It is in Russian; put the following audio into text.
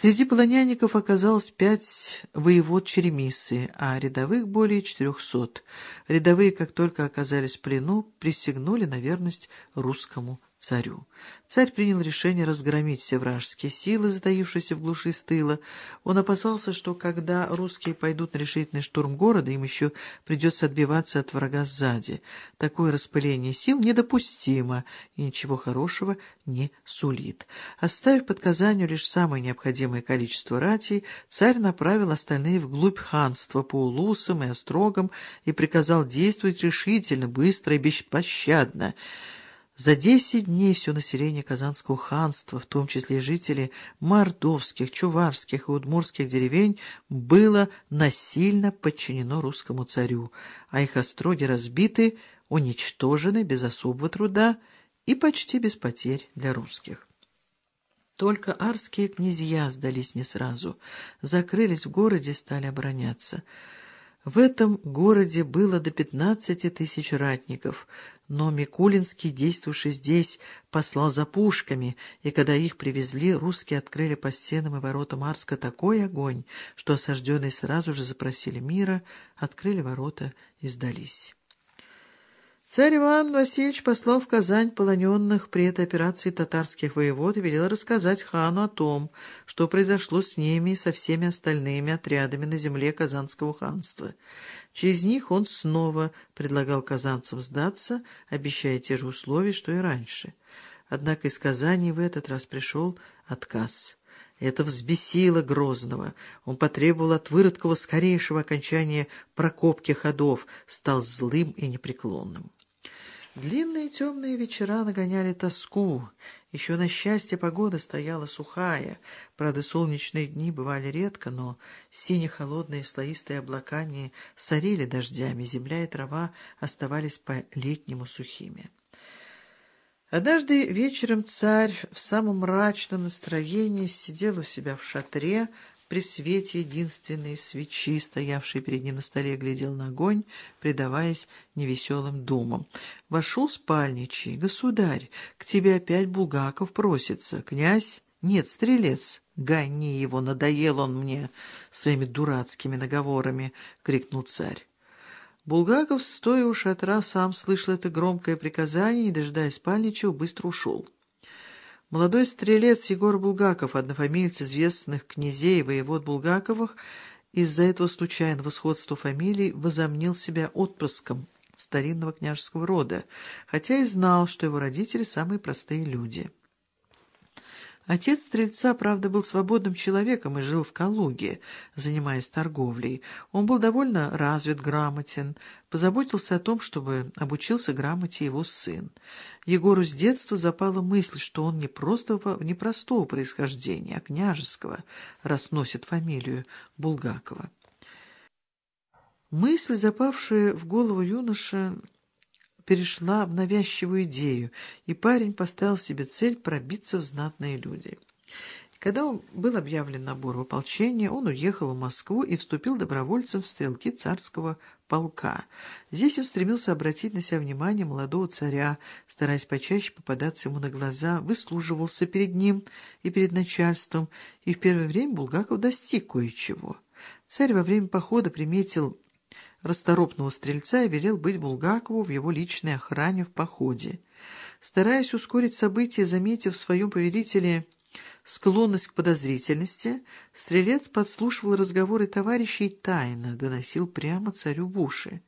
Среди полонянников оказалось пять воевод Черемисы, а рядовых более четырехсот. Рядовые, как только оказались в плену, присягнули на верность русскому царю. Царь принял решение разгромить все вражеские силы, затаившиеся в глуши с тыла. Он опасался, что когда русские пойдут на решительный штурм города, им еще придется отбиваться от врага сзади. Такое распыление сил недопустимо и ничего хорошего не сулит. Оставив под Казанью лишь самое необходимое количество ратей, царь направил остальные вглубь ханства по улусам и острогам и приказал действовать решительно, быстро и беспощадно. За десять дней все население Казанского ханства, в том числе жители мордовских, чуварских и удмурских деревень, было насильно подчинено русскому царю, а их остроги разбиты, уничтожены без особого труда и почти без потерь для русских. Только арские князья сдались не сразу, закрылись в городе и стали обороняться – в этом городе было до пятнадцати тысяч ратников, но Микулинский, действовавший здесь, послал за пушками, и когда их привезли, русские открыли по стенам и воротам Арска такой огонь, что осажденные сразу же запросили мира, открыли ворота и сдались. Царь Иван Васильевич послал в Казань полоненных при этой операции татарских воевод и велел рассказать хану о том, что произошло с ними и со всеми остальными отрядами на земле Казанского ханства. Через них он снова предлагал казанцам сдаться, обещая те же условия, что и раньше. Однако из Казани в этот раз пришел отказ. Это взбесило Грозного. Он потребовал от Выродкова скорейшего окончания прокопки ходов, стал злым и непреклонным. Длинные темные вечера нагоняли тоску. Еще на счастье погода стояла сухая. Правда, солнечные дни бывали редко, но сине-холодные слоистые облака не сорили дождями, земля и трава оставались по-летнему сухими. Однажды вечером царь в самом мрачном настроении сидел у себя в шатре, при свете единственной свечи, стоявшей перед ним на столе, глядел на огонь, предаваясь невеселым думам. Вошел спальничий. «Государь, к тебе опять Булгаков просится. Князь? Нет, стрелец. Гони его, надоел он мне своими дурацкими наговорами!» — крикнул царь. Булгаков, стоя у шатра, сам слышал это громкое приказание и, дожидаясь спальничего, быстро ушел. Молодой стрелец Егор Булгаков, однофамильц известных князей воевод Булгаковых, из-за этого случайного сходства фамилий возомнил себя отпрыском старинного княжеского рода, хотя и знал, что его родители самые простые люди. Отец стрельца, правда, был свободным человеком и жил в Калуге, занимаясь торговлей. Он был довольно развит, грамотен, позаботился о том, чтобы обучился грамоте его сын. Егору с детства запала мысль, что он не просто не простого происхождения, а княжеского, раз носит фамилию Булгакова. Мысль, запавшая в голову юноша, перешла в навязчивую идею, и парень поставил себе цель пробиться в знатные люди. Когда был объявлен набор в ополчение, он уехал в Москву и вступил добровольцем в стрелки царского полка. Здесь он стремился обратить на себя внимание молодого царя, стараясь почаще попадаться ему на глаза, выслуживался перед ним и перед начальством, и в первое время Булгаков достиг кое-чего. Царь во время похода приметил расторопного стрельца и велел быть Булгакову в его личной охране в походе. Стараясь ускорить события, заметив в своем повелителе склонность к подозрительности, стрелец подслушивал разговоры товарищей тайно, доносил прямо царю в уши.